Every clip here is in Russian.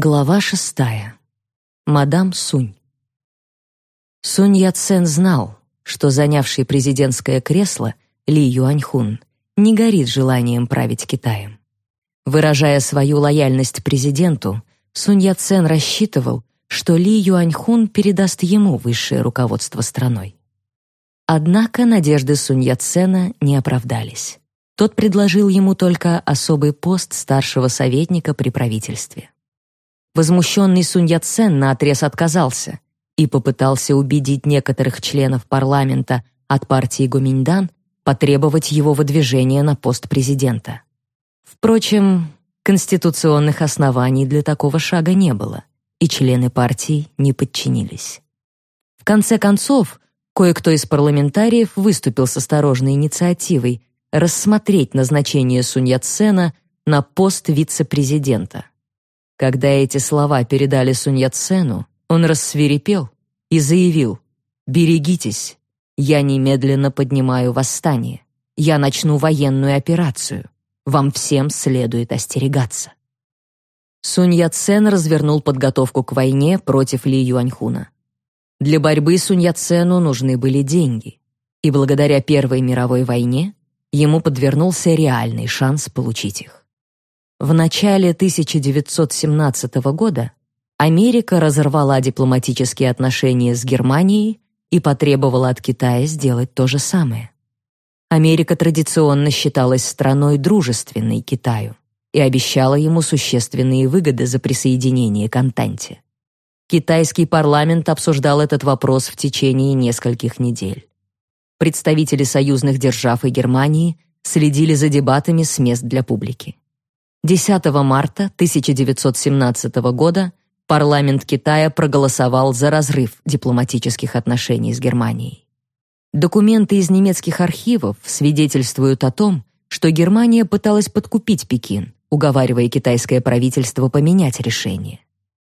Глава шестая. Мадам Сунь. Сунь Яцен знал, что занявший президентское кресло Ли Юаньхун не горит желанием править Китаем. Выражая свою лояльность президенту, Сунь Яцен рассчитывал, что Ли Юаньхун передаст ему высшее руководство страной. Однако надежды Сунь Яцена не оправдались. Тот предложил ему только особый пост старшего советника при правительстве. Возмущенный Сунь Яцен наотрез отказался и попытался убедить некоторых членов парламента от партии Гоминьдан потребовать его выдвижения на пост президента. Впрочем, конституционных оснований для такого шага не было, и члены партии не подчинились. В конце концов, кое-кто из парламентариев выступил с осторожной инициативой рассмотреть назначение Сунь Яцена на пост вице-президента. Когда эти слова передали Сунь Яцену, он рассвирепел и заявил «Берегитесь, я немедленно поднимаю восстание, я начну военную операцию, вам всем следует остерегаться». Сунь Яцен развернул подготовку к войне против Ли Юаньхуна. Для борьбы Сунь Яцену нужны были деньги, и благодаря Первой мировой войне ему подвернулся реальный шанс получить их. В начале 1917 года Америка разорвала дипломатические отношения с Германией и потребовала от Китая сделать то же самое. Америка традиционно считалась страной дружественной Китаю и обещала ему существенные выгоды за присоединение к Антанте. Китайский парламент обсуждал этот вопрос в течение нескольких недель. Представители союзных держав и Германии следили за дебатами с мест для публики. 10 марта 1917 года парламент Китая проголосовал за разрыв дипломатических отношений с Германией. Документы из немецких архивов свидетельствуют о том, что Германия пыталась подкупить Пекин, уговаривая китайское правительство поменять решение.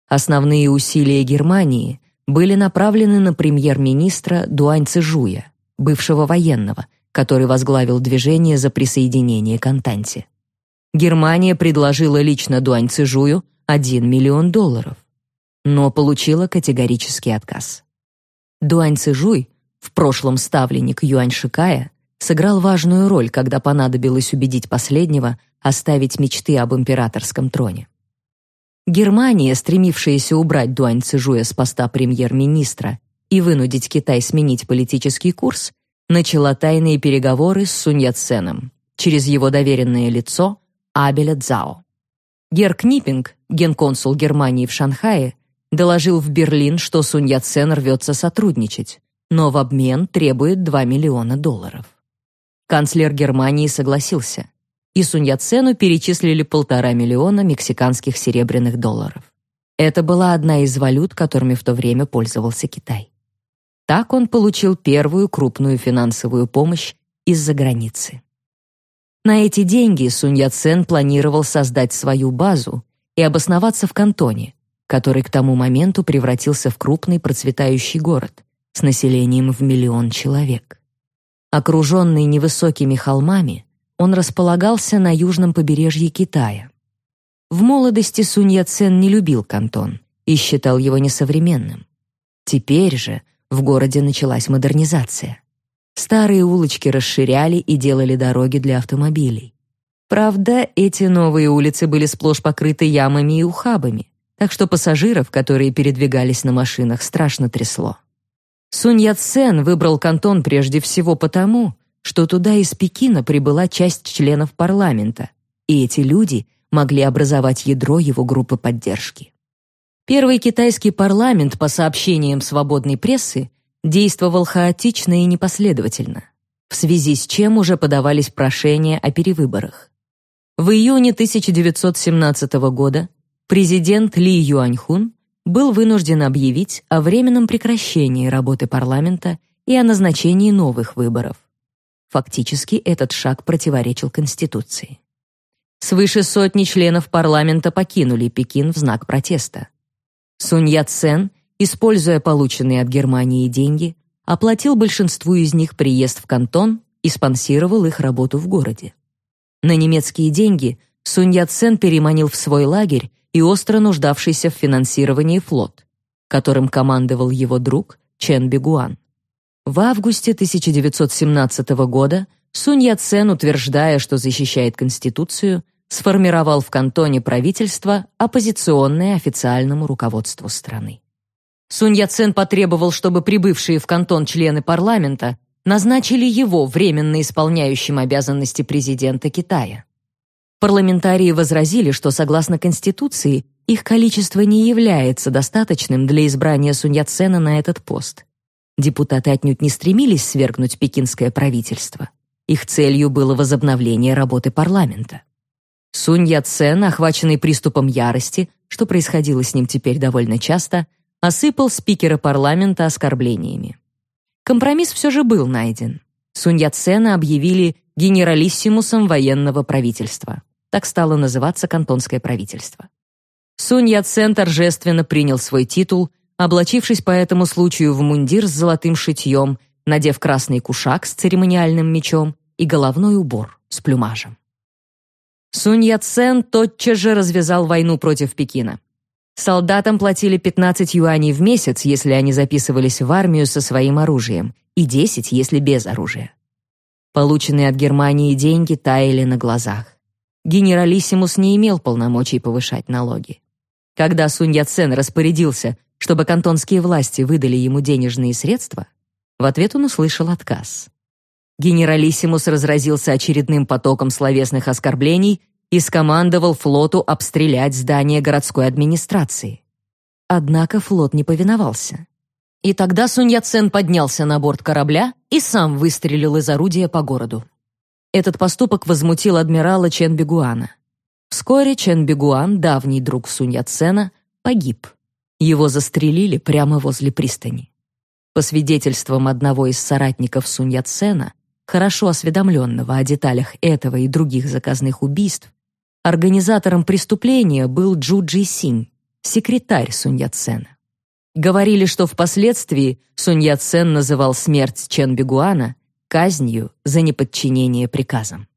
Основные усилия Германии были направлены на премьер-министра Дуань Цзюя, бывшего военного, который возглавил движение за присоединение к Антанте. Германия предложила лично Дуань Цижую 1 миллион долларов, но получила категорический отказ. Дуань Цижуй, в прошлом ставленник Юань Шикая, сыграл важную роль, когда понадобилось убедить последнего оставить мечты об императорском троне. Германия, стремившаяся убрать Дуань Цижуя с поста премьер-министра и вынудить Китай сменить политический курс, начала тайные переговоры с Сунь Яценом через его доверенное лицо Абеля Цзао. Гер Книппинг, генконсул Германии в Шанхае, доложил в Берлин, что Сунь Яцен рвется сотрудничать, но в обмен требует 2 миллиона долларов. Канцлер Германии согласился, и Сунь Яцену перечислили полтора миллиона мексиканских серебряных долларов. Это была одна из валют, которыми в то время пользовался Китай. Так он получил первую крупную финансовую помощь из-за границы. На эти деньги Сунь Яцен планировал создать свою базу и обосноваться в Кантоне, который к тому моменту превратился в крупный процветающий город с населением в миллион человек. Окруженный невысокими холмами, он располагался на южном побережье Китая. В молодости Сунь Яцен не любил Кантон и считал его несовременным. Теперь же в городе началась модернизация. Старые улочки расширяли и делали дороги для автомобилей. Правда, эти новые улицы были сплошь покрыты ямами и ухабами, так что пассажиров, которые передвигались на машинах, страшно трясло. Сунь Яцен выбрал кантон прежде всего потому, что туда из Пекина прибыла часть членов парламента, и эти люди могли образовать ядро его группы поддержки. Первый китайский парламент, по сообщениям свободной прессы, действовал хаотично и непоследовательно, в связи с чем уже подавались прошения о перевыборах. В июне 1917 года президент Ли Юаньхун был вынужден объявить о временном прекращении работы парламента и о назначении новых выборов. Фактически этот шаг противоречил Конституции. Свыше сотни членов парламента покинули Пекин в знак протеста. Сунь Яцен используя полученные от Германии деньги, оплатил большинству из них приезд в кантон и спонсировал их работу в городе. На немецкие деньги Сунь Яцен переманил в свой лагерь и остро нуждавшийся в финансировании флот, которым командовал его друг Чен Бигуан. В августе 1917 года Сунь Яцен, утверждая, что защищает Конституцию, сформировал в кантоне правительство, оппозиционное официальному руководству страны. Сунь Яцен потребовал, чтобы прибывшие в кантон члены парламента назначили его временно исполняющим обязанности президента Китая. Парламентарии возразили, что согласно Конституции их количество не является достаточным для избрания Сунь Яцена на этот пост. Депутаты отнюдь не стремились свергнуть пекинское правительство. Их целью было возобновление работы парламента. Сунь Яцен, охваченный приступом ярости, что происходило с ним теперь довольно часто, осыпал спикера парламента оскорблениями. Компромисс все же был найден. Сунь Яцена объявили генералиссимусом военного правительства. Так стало называться кантонское правительство. Сунь Яцен торжественно принял свой титул, облачившись по этому случаю в мундир с золотым шитьем, надев красный кушак с церемониальным мечом и головной убор с плюмажем. Сунь Яцен тотчас же развязал войну против Пекина. Солдатам платили 15 юаней в месяц, если они записывались в армию со своим оружием, и 10, если без оружия. Полученные от Германии деньги таяли на глазах. Генералиссимус не имел полномочий повышать налоги. Когда Сунь Яцен распорядился, чтобы кантонские власти выдали ему денежные средства, в ответ он услышал отказ. Генералиссимус разразился очередным потоком словесных оскорблений и скомандовал флоту обстрелять здание городской администрации. Однако флот не повиновался. И тогда Сунь Яцен поднялся на борт корабля и сам выстрелил из орудия по городу. Этот поступок возмутил адмирала Чен Бигуана. Вскоре Чен Бигуан, давний друг Сунь Яцена, погиб. Его застрелили прямо возле пристани. По свидетельствам одного из соратников Сунь Яцена, хорошо осведомленного о деталях этого и других заказных убийств, Организатором преступления был Джу Джи Синь, секретарь Сунь Яцена. Говорили, что впоследствии Сунь Яцен называл смерть Чен Бигуана казнью за неподчинение приказам.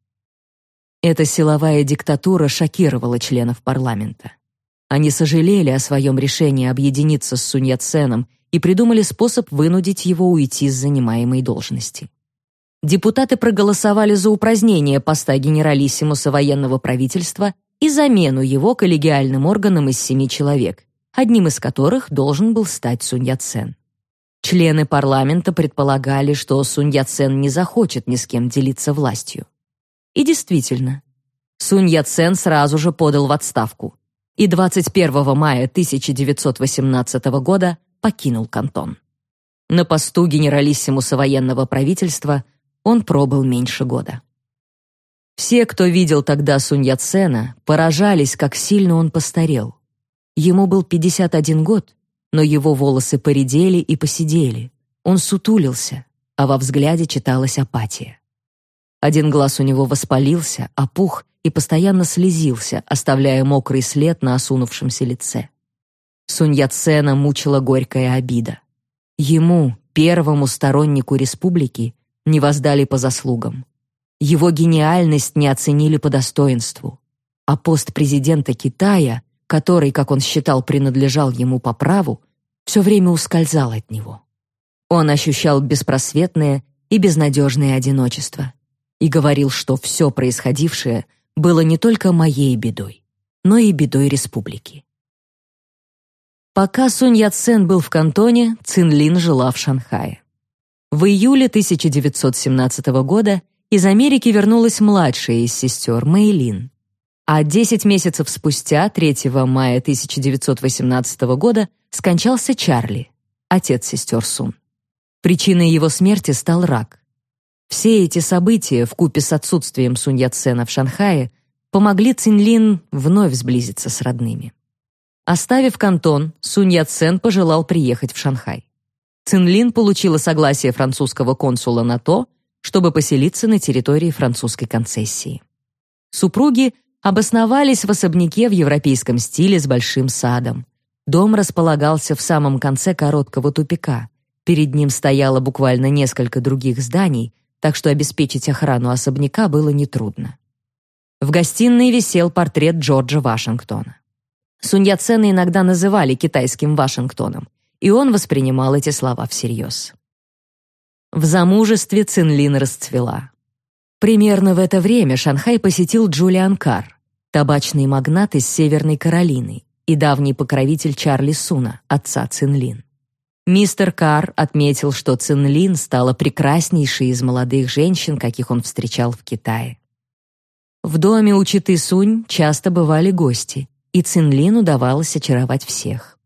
Эта силовая диктатура шокировала членов парламента. Они сожалели о своем решении объединиться с Сунь Яценом и придумали способ вынудить его уйти с занимаемой должности депутаты проголосовали за упразднение поста генералиссимуса военного правительства и замену его коллегиальным органом из семи человек, одним из которых должен был стать Сунь Яцен. Члены парламента предполагали, что Сунь Яцен не захочет ни с кем делиться властью. И действительно, Сунь Яцен сразу же подал в отставку и 21 мая 1918 года покинул кантон. На посту генералиссимуса военного правительства он пробыл меньше года. Все, кто видел тогда Сунь Яцена, поражались, как сильно он постарел. Ему был 51 год, но его волосы поредели и посидели. Он сутулился, а во взгляде читалась апатия. Один глаз у него воспалился, опух и постоянно слезился, оставляя мокрый след на осунувшемся лице. Сунь Яцена мучила горькая обида. Ему, первому стороннику республики, не воздали по заслугам. Его гениальность не оценили по достоинству. А пост президента Китая, который, как он считал, принадлежал ему по праву, все время ускользал от него. Он ощущал беспросветное и безнадежное одиночество и говорил, что все происходившее было не только моей бедой, но и бедой республики. Пока Сунь Яцен был в Кантоне, Цинлин жила в Шанхае. В июле 1917 года из Америки вернулась младшая из сестер Мэйлин. А 10 месяцев спустя, 3 мая 1918 года, скончался Чарли, отец сестер Сун. Причиной его смерти стал рак. Все эти события, вкупе с отсутствием Сунь Яцена в Шанхае, помогли Цинлин вновь сблизиться с родными. Оставив Кантон, Сунь Яцен пожелал приехать в Шанхай. Цинлин получила согласие французского консула на то, чтобы поселиться на территории французской концессии. Супруги обосновались в особняке в европейском стиле с большим садом. Дом располагался в самом конце короткого тупика. Перед ним стояло буквально несколько других зданий, так что обеспечить охрану особняка было нетрудно. В гостиной висел портрет Джорджа Вашингтона. Сунь Яцена иногда называли китайским Вашингтоном, и он воспринимал эти слова всерьез. В замужестве Цинлин расцвела. Примерно в это время Шанхай посетил Джулиан Кар, табачный магнат из Северной Каролины и давний покровитель Чарли Суна, отца Цинлин. Мистер Кар отметил, что Цинлин стала прекраснейшей из молодых женщин, каких он встречал в Китае. В доме у Читы Сунь часто бывали гости, и Цинлин удавалось очаровать всех.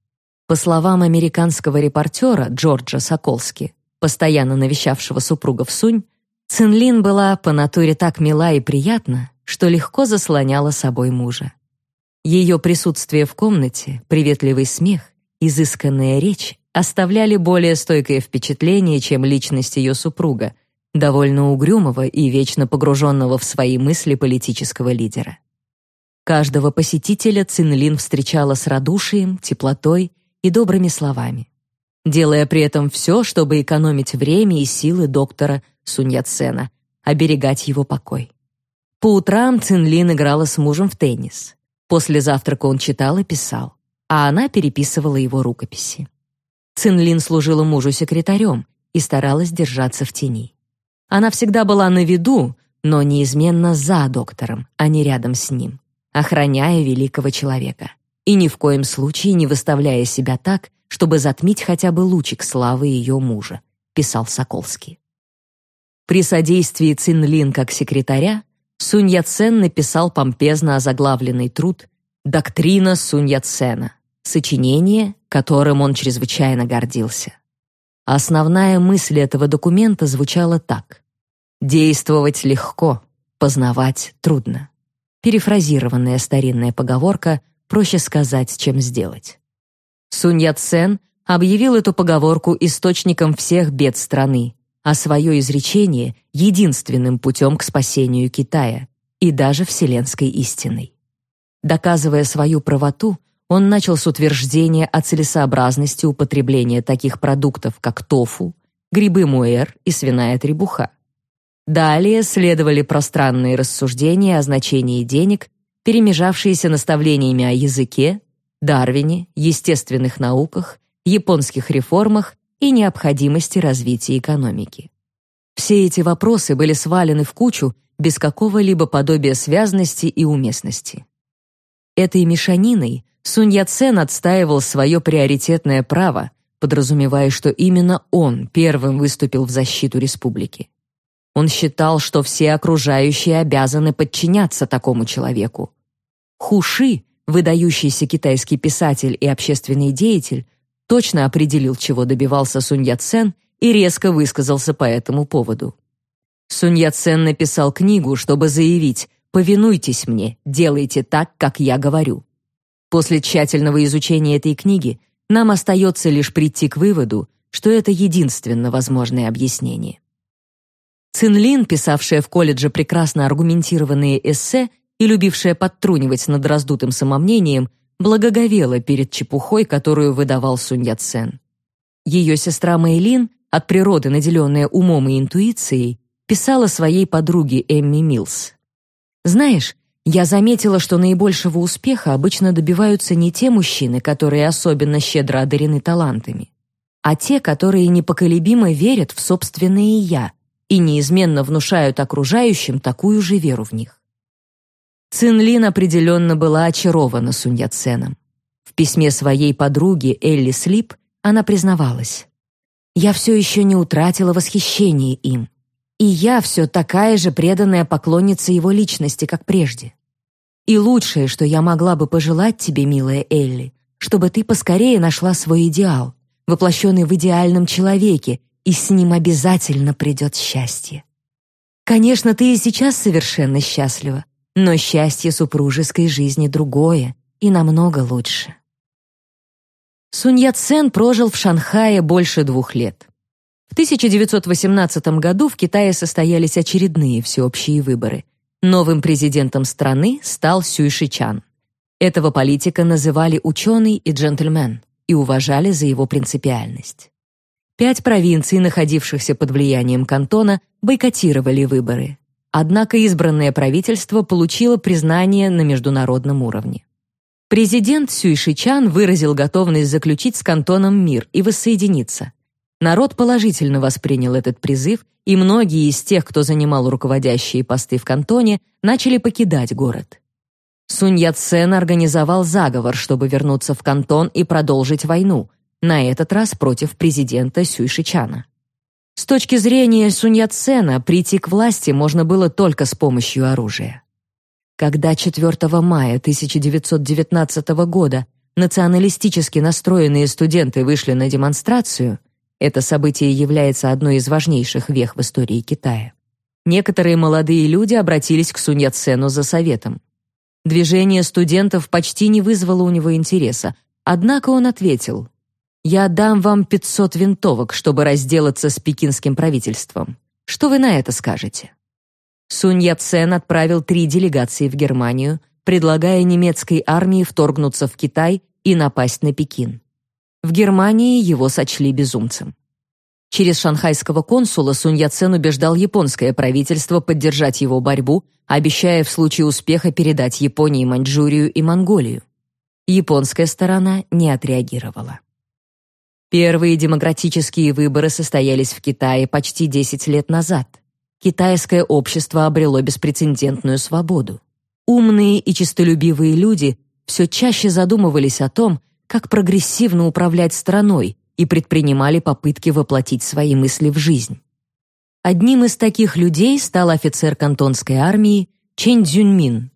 По словам американского репортера Джорджа Соколски, постоянно навещавшего супругов Сунь, Цинлин была по натуре так мила и приятна, что легко заслоняла собой мужа. Ее присутствие в комнате, приветливый смех, изысканная речь оставляли более стойкое впечатление, чем личность ее супруга, довольно угрюмого и вечно погруженного в свои мысли политического лидера. Каждого посетителя Цинлин встречала с радушием, теплотой и добрыми словами, делая при этом все, чтобы экономить время и силы доктора Сунь Яцена, оберегать его покой. По утрам Цинлин играла с мужем в теннис. После завтрака он читал и писал, а она переписывала его рукописи. Цинлин служила мужу секретарем и старалась держаться в тени. Она всегда была на виду, но неизменно за доктором, а не рядом с ним, охраняя великого человека и ни в коем случае не выставляя себя так, чтобы затмить хотя бы лучик славы ее мужа, писал Соколский. При содействии Цинлин как секретаря Сунь Яцен написал помпезно озаглавленный труд «Доктрина Сунь Яцена», сочинение, которым он чрезвычайно гордился. Основная мысль этого документа звучала так: действовать легко, познавать трудно. Перефразированная старинная поговорка проще сказать, чем сделать. Сунь Яцен объявил эту поговорку источником всех бед страны, а свое изречение единственным путем к спасению Китая и даже вселенской истиной. Доказывая свою правоту, он начал с утверждения о целесообразности употребления таких продуктов, как тофу, грибы муэр и свиная требуха. Далее следовали пространные рассуждения о значении денег, перемежавшиеся наставлениями о языке, Дарвине, естественных науках, японских реформах и необходимости развития экономики. Все эти вопросы были свалены в кучу без какого-либо подобия связности и уместности. Этой мешаниной Сунь Яцен отстаивал свое приоритетное право, подразумевая, что именно он первым выступил в защиту республики. Он считал, что все окружающие обязаны подчиняться такому человеку. Хуши, выдающийся китайский писатель и общественный деятель, точно определил, чего добивался Сунь Яцен и резко высказался по этому поводу. Сунь Яцен написал книгу, чтобы заявить «Повинуйтесь мне, делайте так, как я говорю». После тщательного изучения этой книги нам остается лишь прийти к выводу, что это единственно возможное объяснение. Цинлин, писавшая в колледже прекрасно аргументированные эссе и любившая подтрунивать над раздутым самомнением, благоговела перед чепухой, которую выдавал Сунь Яцен. Ее сестра Мэйлин, от природы наделенная умом и интуицией, писала своей подруге Эмми Милс. «Знаешь, я заметила, что наибольшего успеха обычно добиваются не те мужчины, которые особенно щедро одарены талантами, а те, которые непоколебимо верят в собственное «я» и неизменно внушают окружающим такую же веру в них. Цинлин определенно была очарована Сунь Яценом. В письме своей подруге Элли Слип она признавалась. «Я все еще не утратила восхищение им, и я все такая же преданная поклонница его личности, как прежде. И лучшее, что я могла бы пожелать тебе, милая Элли, чтобы ты поскорее нашла свой идеал, воплощенный в идеальном человеке, и с ним обязательно придет счастье. Конечно, ты и сейчас совершенно счастлива, но счастье супружеской жизни другое и намного лучше. Сунь Яцен прожил в Шанхае больше двух лет. В 1918 году в Китае состоялись очередные всеобщие выборы – Новым президентом страны стал Сюй Шичан. Этого политика называли ученый и джентльмен и уважали за его принципиальность. Пять провинций, находившихся под влиянием кантона, бойкотировали выборы. Однако избранное правительство получило признание на международном уровне. Президент Сюй Шичан выразил готовность заключить с кантоном мир и воссоединиться. Народ положительно воспринял этот призыв, и многие из тех, кто занимал руководящие посты в кантоне, начали покидать город. Сунь Яцен организовал заговор, чтобы вернуться в кантон и продолжить войну, на этот раз против президента Сюй Шичана. С точки зрения Сунь Яцена прийти к власти можно было только с помощью оружия. Когда 4 мая 1919 года националистически настроенные студенты вышли на демонстрацию, это событие является одной из важнейших вех в истории Китая. Некоторые молодые люди обратились к Сунь Яцену за советом. Движение студентов почти не вызвало у него интереса, однако он ответил: "Я дам вам 500 винтовок, чтобы разделаться с пекинским правительством. Что вы на это скажете?" Сунь Яцен отправил три делегации в Германию, предлагая немецкой армии вторгнуться в Китай и напасть на Пекин. В Германии его сочли безумцем. Через шанхайского консула Сунь Яцен убеждал японское правительство поддержать его борьбу, обещая в случае успеха передать Японии Маньчжурию и Монголию. Японская сторона не отреагировала. Первые демократические выборы состоялись в Китае почти 10 лет назад китайское общество обрело беспрецедентную свободу. Умные и честолюбивые люди все чаще задумывались о том, как прогрессивно управлять страной и предпринимали попытки воплотить свои мысли в жизнь. Одним из таких людей стал офицер кантонской армии Чэнь Цзюньмин.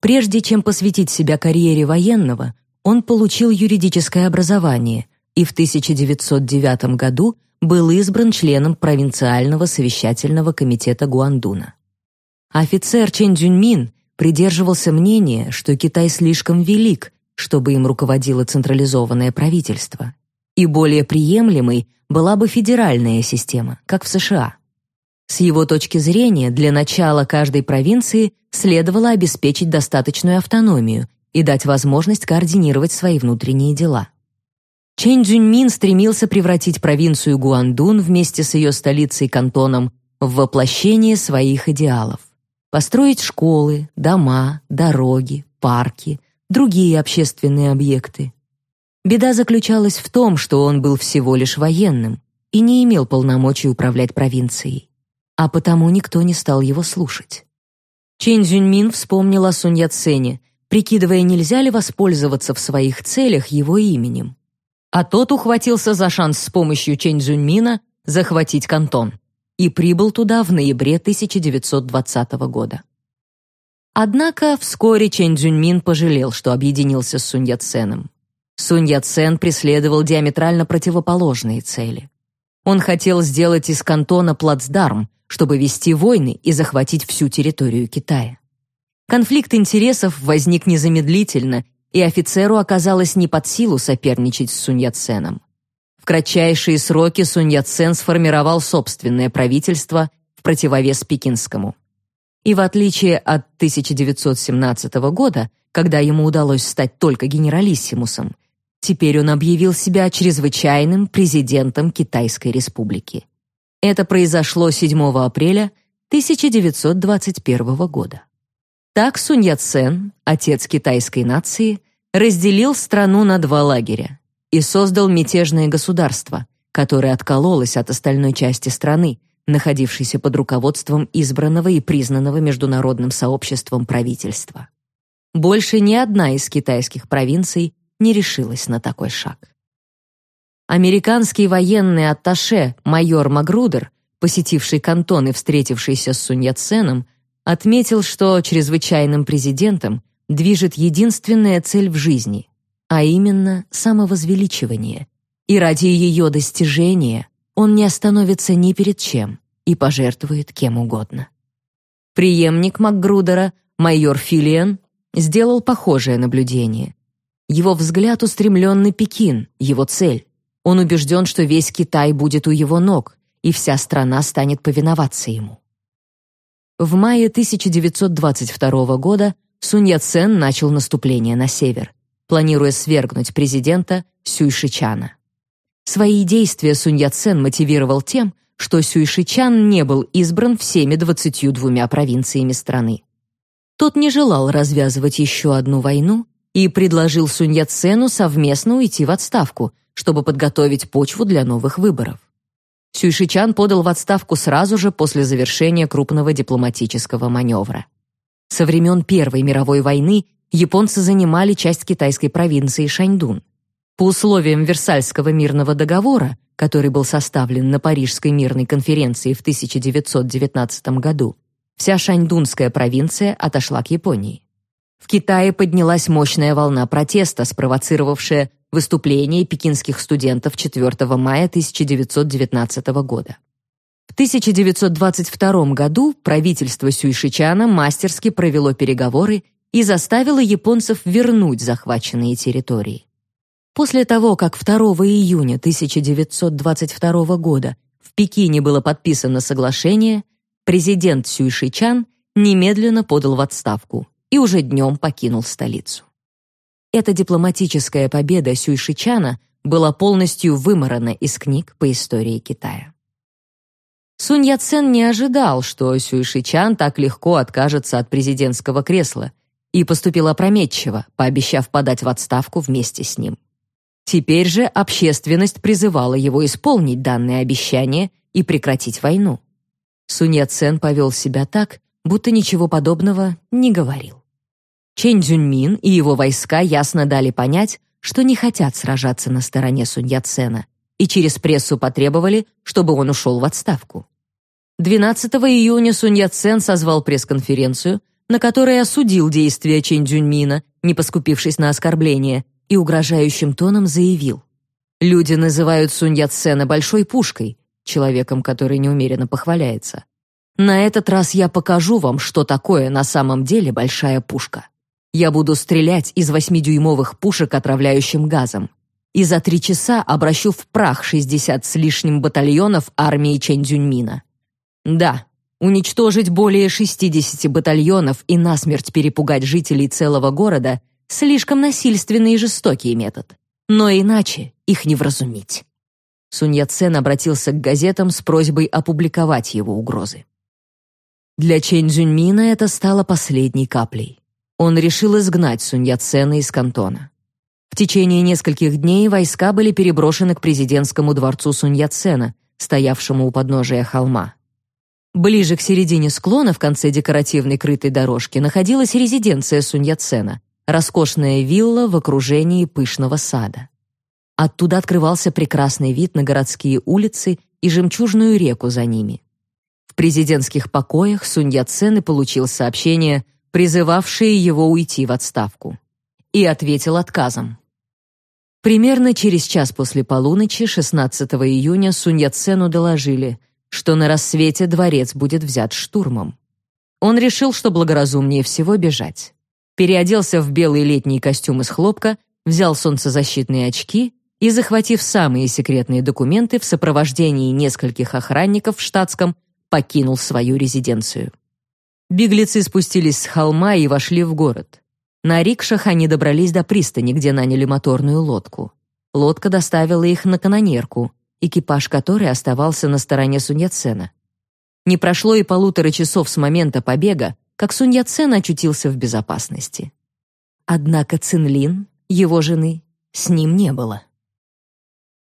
Прежде чем посвятить себя карьере военного, он получил юридическое образование и в 1909 году был избран членом провинциального совещательного комитета Гуандуна. Офицер Чен Цзюньмин придерживался мнения, что Китай слишком велик, чтобы им руководило централизованное правительство, и более приемлемой была бы федеральная система, как в США. С его точки зрения, для начала каждой провинции следовало обеспечить достаточную автономию и дать возможность координировать свои внутренние дела. Чэнь Цзюньмин стремился превратить провинцию Гуандун вместе с ее столицей Кантоном в воплощение своих идеалов. Построить школы, дома, дороги, парки, другие общественные объекты. Беда заключалась в том, что он был всего лишь военным и не имел полномочий управлять провинцией. А потому никто не стал его слушать. Чэнь Цзюньмин вспомнил о Сунь Яцене, прикидывая, нельзя ли воспользоваться в своих целях его именем а тот ухватился за шанс с помощью Чэнь Цзюньмина захватить Кантон и прибыл туда в ноябре 1920 года. Однако вскоре Чэнь Цзюньмин пожалел, что объединился с Сунь Яценом. Сунь Яцен преследовал диаметрально противоположные цели. Он хотел сделать из Кантона плацдарм, чтобы вести войны и захватить всю территорию Китая. Конфликт интересов возник незамедлительно и офицеру оказалось не под силу соперничать с Сунь Яценом. В кратчайшие сроки Сунь Яцен сформировал собственное правительство в противовес пекинскому. И в отличие от 1917 года, когда ему удалось стать только генералиссимусом, теперь он объявил себя чрезвычайным президентом Китайской республики. Это произошло 7 апреля 1921 года. Так Сунь Яцен, отец китайской нации, разделил страну на два лагеря и создал мятежное государство, которое откололось от остальной части страны, находившейся под руководством избранного и признанного международным сообществом правительства. Больше ни одна из китайских провинций не решилась на такой шаг. Американский военный атташе майор Магрудер, посетивший Кантон и встретившийся с Сунь Яценом, отметил, что чрезвычайным президентом движет единственная цель в жизни, а именно самовозвеличивание. И ради ее достижения он не остановится ни перед чем и пожертвует кем угодно. Приемник Макгрудера, майор Филиан, сделал похожее наблюдение. Его взгляд устремлен на Пекин, его цель. Он убежден, что весь Китай будет у его ног, и вся страна станет повиноваться ему. В мае 1922 года Сунь Яцен начал наступление на север, планируя свергнуть президента Сюй Шичана. Свои действия Сунь Яцен мотивировал тем, что Сюй Шичан не был избран всеми 22 провинциями страны. Тот не желал развязывать еще одну войну и предложил Сунь Яцену совместно уйти в отставку, чтобы подготовить почву для новых выборов. Сюйшичан подал в отставку сразу же после завершения крупного дипломатического маневра. Со времен Первой мировой войны японцы занимали часть китайской провинции Шаньдун. По условиям Версальского мирного договора, который был составлен на Парижской мирной конференции в 1919 году, вся Шаньдунская провинция отошла к Японии. В Китае поднялась мощная волна протеста, спровоцировавшая выступление пекинских студентов 4 мая 1919 года. В 1922 году правительство Сюйшичана мастерски провело переговоры и заставило японцев вернуть захваченные территории. После того, как 2 июня 1922 года в Пекине было подписано соглашение, президент Сюйшичан немедленно подал в отставку и уже днем покинул столицу. Эта дипломатическая победа Сюйшичана была полностью выморана из книг по истории Китая. Сунь Яцен не ожидал, что Сюйшичан так легко откажется от президентского кресла и поступил опрометчиво, пообещав подать в отставку вместе с ним. Теперь же общественность призывала его исполнить данное обещание и прекратить войну. Сунь Яцен повел себя так, будто ничего подобного не говорил. Чэнь Цзюньмин и его войска ясно дали понять, что не хотят сражаться на стороне Сунь Яцена, и через прессу потребовали, чтобы он ушел в отставку. 12 июня Сунь Яцен созвал пресс-конференцию, на которой осудил действия Чэнь Цзюньмина, не поскупившись на оскорбление, и угрожающим тоном заявил: "Люди называют Сунь Яцена большой пушкой, человеком, который неумеренно похваляется. На этот раз я покажу вам, что такое на самом деле большая пушка. Я буду стрелять из восьмидюймовых пушек отравляющим газом. И за три часа обращу в прах 60 с лишним батальонов армии Чэньцзюньмина. Да, уничтожить более 60 батальонов и насмерть перепугать жителей целого города – слишком насильственный и жестокий метод. Но иначе их не вразумить. Сунь Яцен обратился к газетам с просьбой опубликовать его угрозы. Для Чэнь Цзюньмина это стало последней каплей. Он решил изгнать Сунь Яцена из кантона. В течение нескольких дней войска были переброшены к президентскому дворцу Сунь Яцена, стоявшему у подножия холма. Ближе к середине склона в конце декоративной крытой дорожки находилась резиденция Сунь Яцена, роскошная вилла в окружении пышного сада. Оттуда открывался прекрасный вид на городские улицы и жемчужную реку за ними президентских покоях Сунь Яцен и получил сообщение, призывавшее его уйти в отставку. И ответил отказом. Примерно через час после полуночи 16 июня Сунь Яцену доложили, что на рассвете дворец будет взят штурмом. Он решил, что благоразумнее всего бежать. Переоделся в белый летний костюм из хлопка, взял солнцезащитные очки и, захватив самые секретные документы в сопровождении нескольких охранников в штатском, покинул свою резиденцию. Беглецы спустились с холма и вошли в город. На рикшах они добрались до пристани, где наняли моторную лодку. Лодка доставила их на канонерку, экипаж которой оставался на стороне Суньяцена. Не прошло и полутора часов с момента побега, как Суньяцен очутился в безопасности. Однако Цинлин, его жены, с ним не было.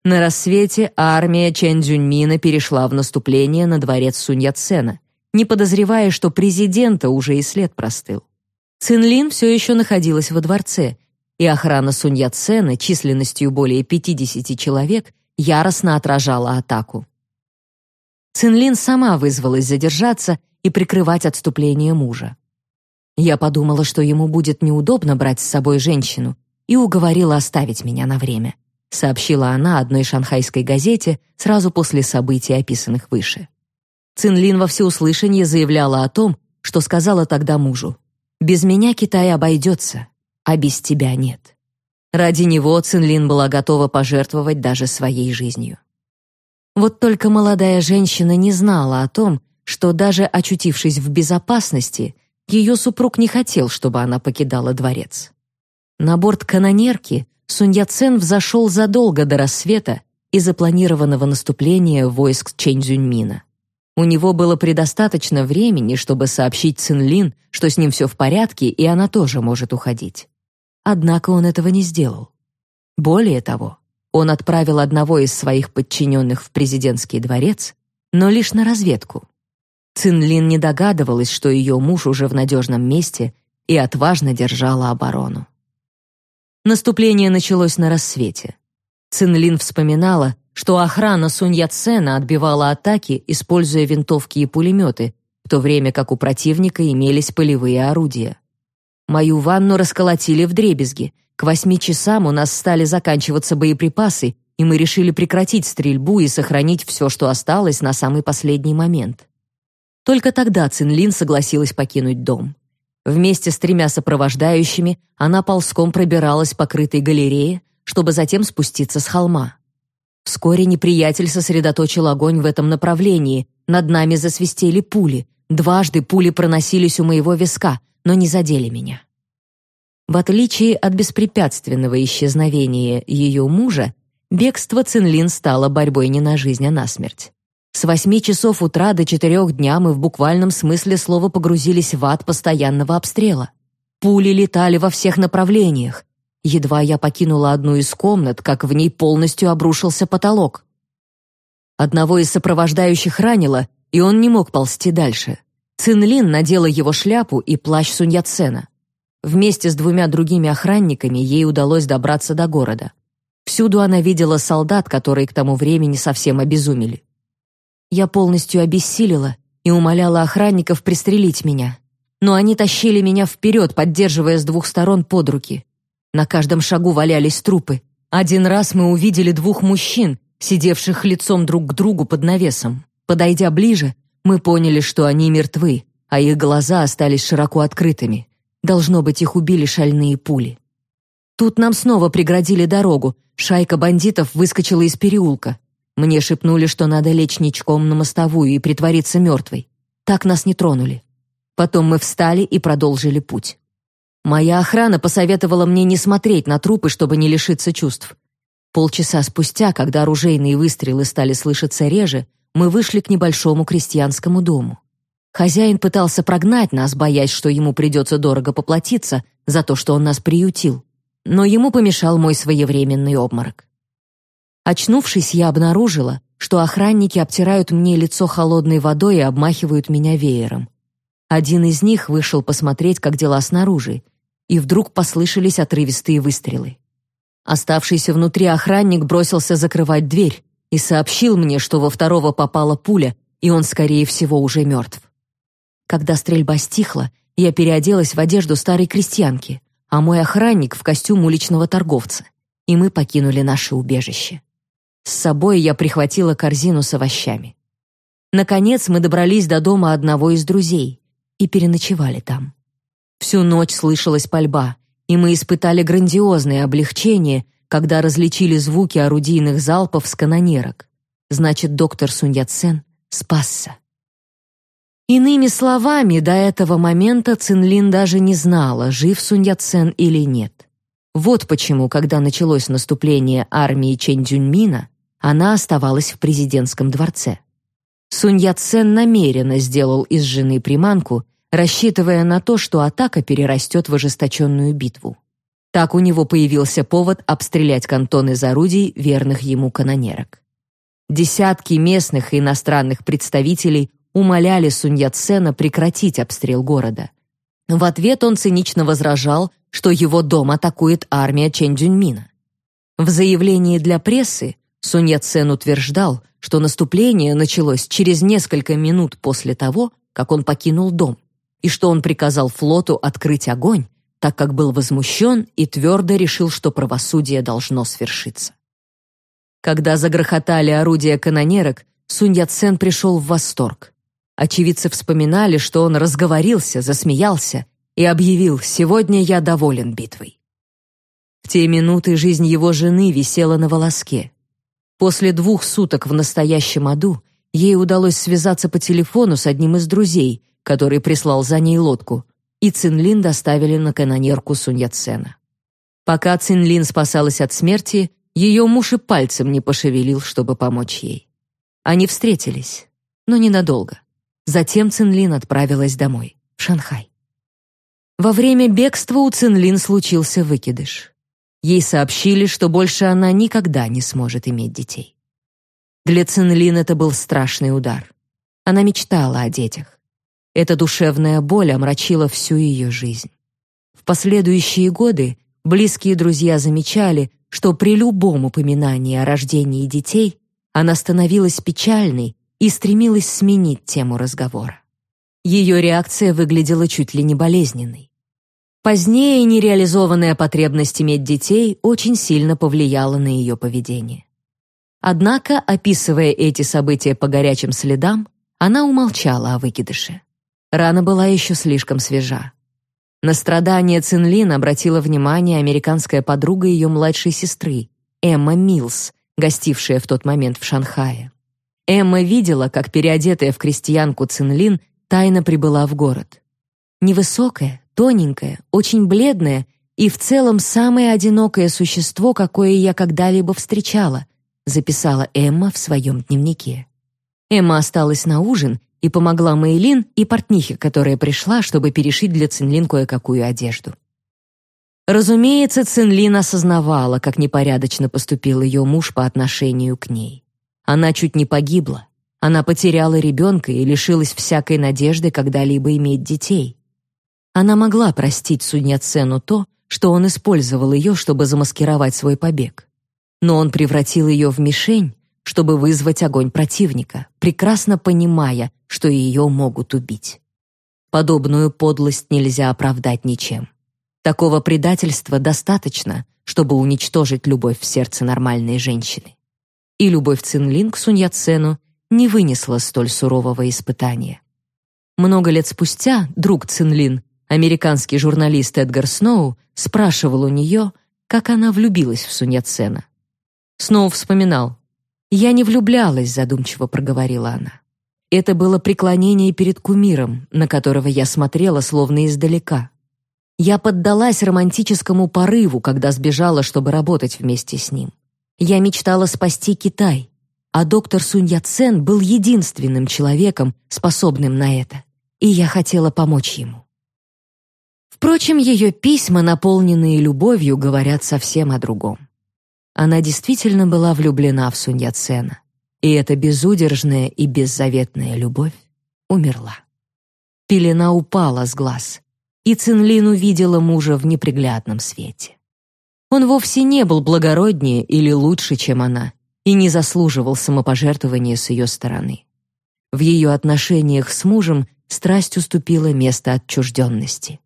На рассвете армия Чэнь Цзюньмина перешла в наступление на дворец Сунь Яцена, не подозревая, что президента уже и след простыл. Цинлин все еще находилась во дворце, и охрана Сунь Яцена численностью более 50 человек яростно отражала атаку. Цинлин сама вызвалась задержаться и прикрывать отступление мужа. Я подумала, что ему будет неудобно брать с собой женщину, и уговорила оставить меня на время сообщила она одной шанхайской газете сразу после событий, описанных выше. Цинлин во всеуслышание заявляла о том, что сказала тогда мужу: "Без меня Китай обойдется, а без тебя нет". Ради него Цинлин была готова пожертвовать даже своей жизнью. Вот только молодая женщина не знала о том, что даже очутившись в безопасности, ее супруг не хотел, чтобы она покидала дворец. На борт канонерки Сунь Яцен взошел задолго до рассвета и запланированного наступления войск Чэньцзюньмина. У него было предостаточно времени, чтобы сообщить Цинлин, что с ним все в порядке и она тоже может уходить. однако он этого не сделал. Более того, он отправил одного из своих подчиненных в президентский дворец, но лишь на разведку. Цинлин не догадывалась, что ее муж уже в надежном месте и отважно держала оборону. Наступление началось на рассвете. Цинлин вспоминала, что охрана Сунь Яцена отбивала атаки, используя винтовки и пулеметы, в то время как у противника имелись полевые орудия. Мою ванну расколотили вдребезги. К восьми часам у нас стали заканчиваться боеприпасы, и мы решили прекратить стрельбу и сохранить все, что осталось на самый последний момент. Только тогда Цинлин согласилась покинуть дом. Вместе с тремя сопровождающими она ползком пробиралась по крытой галерее, чтобы затем спуститься с холма. Вскоре неприятель сосредоточил огонь в этом направлении, над нами засвистели пули, дважды пули проносились у моего виска, но не задели меня. В отличие от беспрепятственного исчезновения ее мужа, бегство Цинлин стало борьбой не на жизнь, а на смерть. С восьми часов утра до четырех дня мы в буквальном смысле слова погрузились в ад постоянного обстрела. Пули летали во всех направлениях. Едва я покинула одну из комнат, как в ней полностью обрушился потолок. Одного из сопровождающих ранило, и он не мог ползти дальше. Цинлин надела его шляпу и плащ Суньяцена. Вместе с двумя другими охранниками ей удалось добраться до города. Всюду она видела солдат, которые к тому времени совсем обезумели. Я полностью обессилила и умоляла охранников пристрелить меня. Но они тащили меня вперед, поддерживая с двух сторон под руки. На каждом шагу валялись трупы. Один раз мы увидели двух мужчин, сидевших лицом друг к другу под навесом. Подойдя ближе, мы поняли, что они мертвы, а их глаза остались широко открытыми. Должно быть, их убили шальные пули. Тут нам снова преградили дорогу. Шайка бандитов выскочила из переулка. Мне шепнули, что надо лечь ничком на мостовую и притвориться мертвой. Так нас не тронули. Потом мы встали и продолжили путь. Моя охрана посоветовала мне не смотреть на трупы, чтобы не лишиться чувств. Полчаса спустя, когда оружейные выстрелы стали слышаться реже, мы вышли к небольшому крестьянскому дому. Хозяин пытался прогнать нас, боясь, что ему придется дорого поплатиться за то, что он нас приютил. Но ему помешал мой своевременный обморок. Очнувшись, я обнаружила, что охранники обтирают мне лицо холодной водой и обмахивают меня веером. Один из них вышел посмотреть, как дела снаружи, и вдруг послышались отрывистые выстрелы. Оставшийся внутри охранник бросился закрывать дверь и сообщил мне, что во второго попала пуля, и он, скорее всего, уже мертв. Когда стрельба стихла, я переоделась в одежду старой крестьянки, а мой охранник — в костюм уличного торговца, и мы покинули наше убежище. С собой я прихватила корзину с овощами. Наконец мы добрались до дома одного из друзей и переночевали там. Всю ночь слышалась пальба, и мы испытали грандиозное облегчение, когда различили звуки орудийных залпов с канонерок. Значит, доктор Сунь Яцен спасся. Иными словами, до этого момента Цинлин даже не знала, жив Сунь Яцен или нет. Вот почему, когда началось наступление армии Чэнь Цзюньмина, она оставалась в президентском дворце. Сунь Яцен намеренно сделал из жены приманку, рассчитывая на то, что атака перерастет в ожесточенную битву. Так у него появился повод обстрелять кантон из орудий верных ему канонерок. Десятки местных и иностранных представителей умоляли Сунь Яцена прекратить обстрел города. В ответ он цинично возражал, что его дом атакует армия Чэнь Цзюньмина. В заявлении для прессы Сунь Яцен утверждал, что наступление началось через несколько минут после того, как он покинул дом, и что он приказал флоту открыть огонь, так как был возмущен и твердо решил, что правосудие должно свершиться. Когда загрохотали орудия канонерок, Сунь Яцен пришел в восторг. Очевидцы вспоминали, что он разговорился, засмеялся и объявил «Сегодня я доволен битвой». В те минуты жизнь его жены висела на волоске. После двух суток в настоящем аду ей удалось связаться по телефону с одним из друзей, который прислал за ней лодку, и Цинлин доставили на канонерку Суньяцена. Пока Цинлин спасалась от смерти, ее муж и пальцем не пошевелил, чтобы помочь ей. Они встретились, но ненадолго. Затем Цинлин отправилась домой, в Шанхай. Во время бегства у Цинлин случился выкидыш. Ей сообщили, что больше она никогда не сможет иметь детей. Для Цинлин это был страшный удар. Она мечтала о детях. Эта душевная боль омрачила всю ее жизнь. В последующие годы близкие друзья замечали, что при любом упоминании о рождении детей она становилась печальной и стремилась сменить тему разговора. Ее реакция выглядела чуть ли не болезненной. Позднее нереализованная потребность иметь детей очень сильно повлияла на ее поведение. Однако, описывая эти события по горячим следам, она умолчала о выкидыше. Рана была еще слишком свежа. На страдания Цинлин обратила внимание американская подруга ее младшей сестры, Эмма Милс, гостившая в тот момент в Шанхае. Эмма видела, как переодетая в крестьянку Цинлин тайно прибыла в город. Невысокая, тоненькая, очень бледная и в целом самое одинокое существо, какое я когда-либо встречала, записала Эмма в своем дневнике. Эмма осталась на ужин и помогла Мэйлин и портнихе, которая пришла, чтобы перешить для Цинлин кое-какую одежду. Разумеется, Цинлин осознавала, как непорядочно поступил ее муж по отношению к ней. Она чуть не погибла. Она потеряла ребенка и лишилась всякой надежды когда-либо иметь детей. Она могла простить Сунья Цену то, что он использовал ее, чтобы замаскировать свой побег. Но он превратил ее в мишень, чтобы вызвать огонь противника, прекрасно понимая, что ее могут убить. Подобную подлость нельзя оправдать ничем. Такого предательства достаточно, чтобы уничтожить любовь в сердце нормальной женщины. И любовь Цинлин к Сунья Цену не вынесла столь сурового испытания. Много лет спустя друг Цинлин Американский журналист Эдгар Сноу спрашивал у нее, как она влюбилась в Сунь Яцена. Сноу вспоминал. «Я не влюблялась», — задумчиво проговорила она. Это было преклонение перед кумиром, на которого я смотрела словно издалека. Я поддалась романтическому порыву, когда сбежала, чтобы работать вместе с ним. Я мечтала спасти Китай, а доктор Сунь Яцен был единственным человеком, способным на это, и я хотела помочь ему. Впрочем, ее письма, наполненные любовью, говорят совсем о другом. Она действительно была влюблена в Сунь Яцена, и эта безудержная и беззаветная любовь умерла. Пелена упала с глаз, и Цинлин увидела мужа в неприглядном свете. Он вовсе не был благороднее или лучше, чем она, и не заслуживал самопожертвования с ее стороны. В ее отношениях с мужем страсть уступила место отчужденности.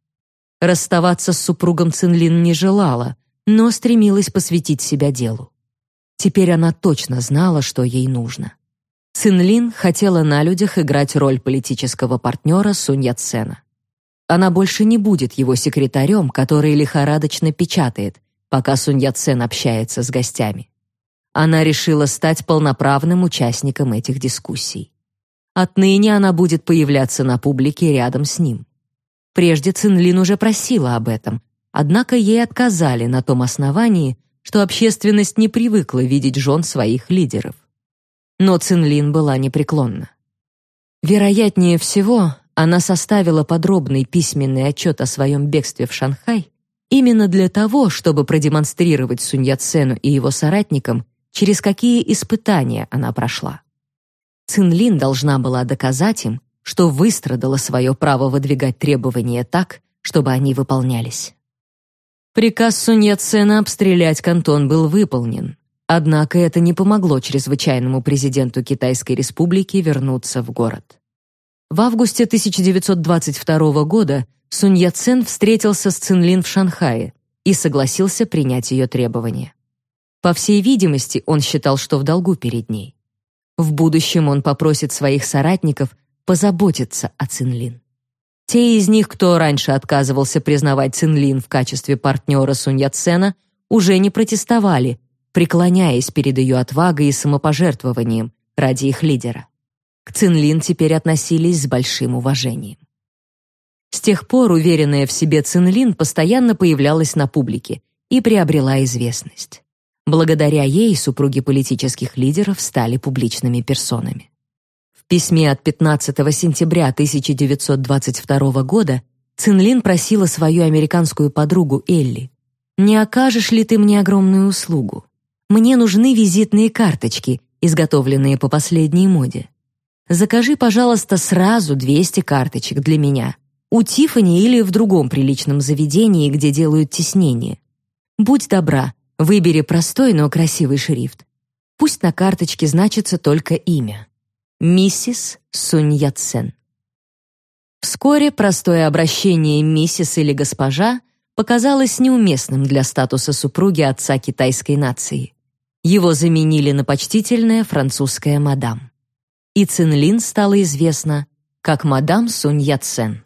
Расставаться с супругом Цинлин не желала, но стремилась посвятить себя делу. Теперь она точно знала, что ей нужно. Цинлин хотела на людях играть роль политического партнера Сунь Яцена. Она больше не будет его секретарем, который лихорадочно печатает, пока Сунь Яцен общается с гостями. Она решила стать полноправным участником этих дискуссий. Отныне она будет появляться на публике рядом с ним. Прежде Цинлин уже просила об этом, однако ей отказали на том основании, что общественность не привыкла видеть жен своих лидеров. Но Цинлин была непреклонна. Вероятнее всего, она составила подробный письменный отчет о своем бегстве в Шанхай именно для того, чтобы продемонстрировать Сунь Яцену и его соратникам, через какие испытания она прошла. Цинлин должна была доказать им, что выстрадала свое право выдвигать требования так, чтобы они выполнялись. Приказ Суньяцена обстрелять Кантон был выполнен, однако это не помогло чрезвычайному президенту Китайской республики вернуться в город. В августе 1922 года Сунь Яцен встретился с Цинлин в Шанхае и согласился принять ее требования. По всей видимости, он считал, что в долгу перед ней. В будущем он попросит своих соратников позаботиться о Цинлин. Те из них, кто раньше отказывался признавать Цинлин в качестве партнера Сунь Яцена, уже не протестовали, преклоняясь перед ее отвагой и самопожертвованием ради их лидера. К Цинлин теперь относились с большим уважением. С тех пор уверенная в себе Цинлин постоянно появлялась на публике и приобрела известность. Благодаря ей супруги политических лидеров стали публичными персонами письме от 15 сентября 1922 года Цинлин просила свою американскую подругу Элли, «Не окажешь ли ты мне огромную услугу? Мне нужны визитные карточки, изготовленные по последней моде. Закажи, пожалуйста, сразу 200 карточек для меня. У Тиффани или в другом приличном заведении, где делают тиснение. Будь добра, выбери простой, но красивый шрифт. Пусть на карточке значится только имя. Миссис Сунь Яцен. Вскоре простое обращение «миссис» или «госпожа» показалось неуместным для статуса супруги отца китайской нации. Его заменили на почтительное французское «мадам». И Цинлин стала известна как мадам Сунь Яцен.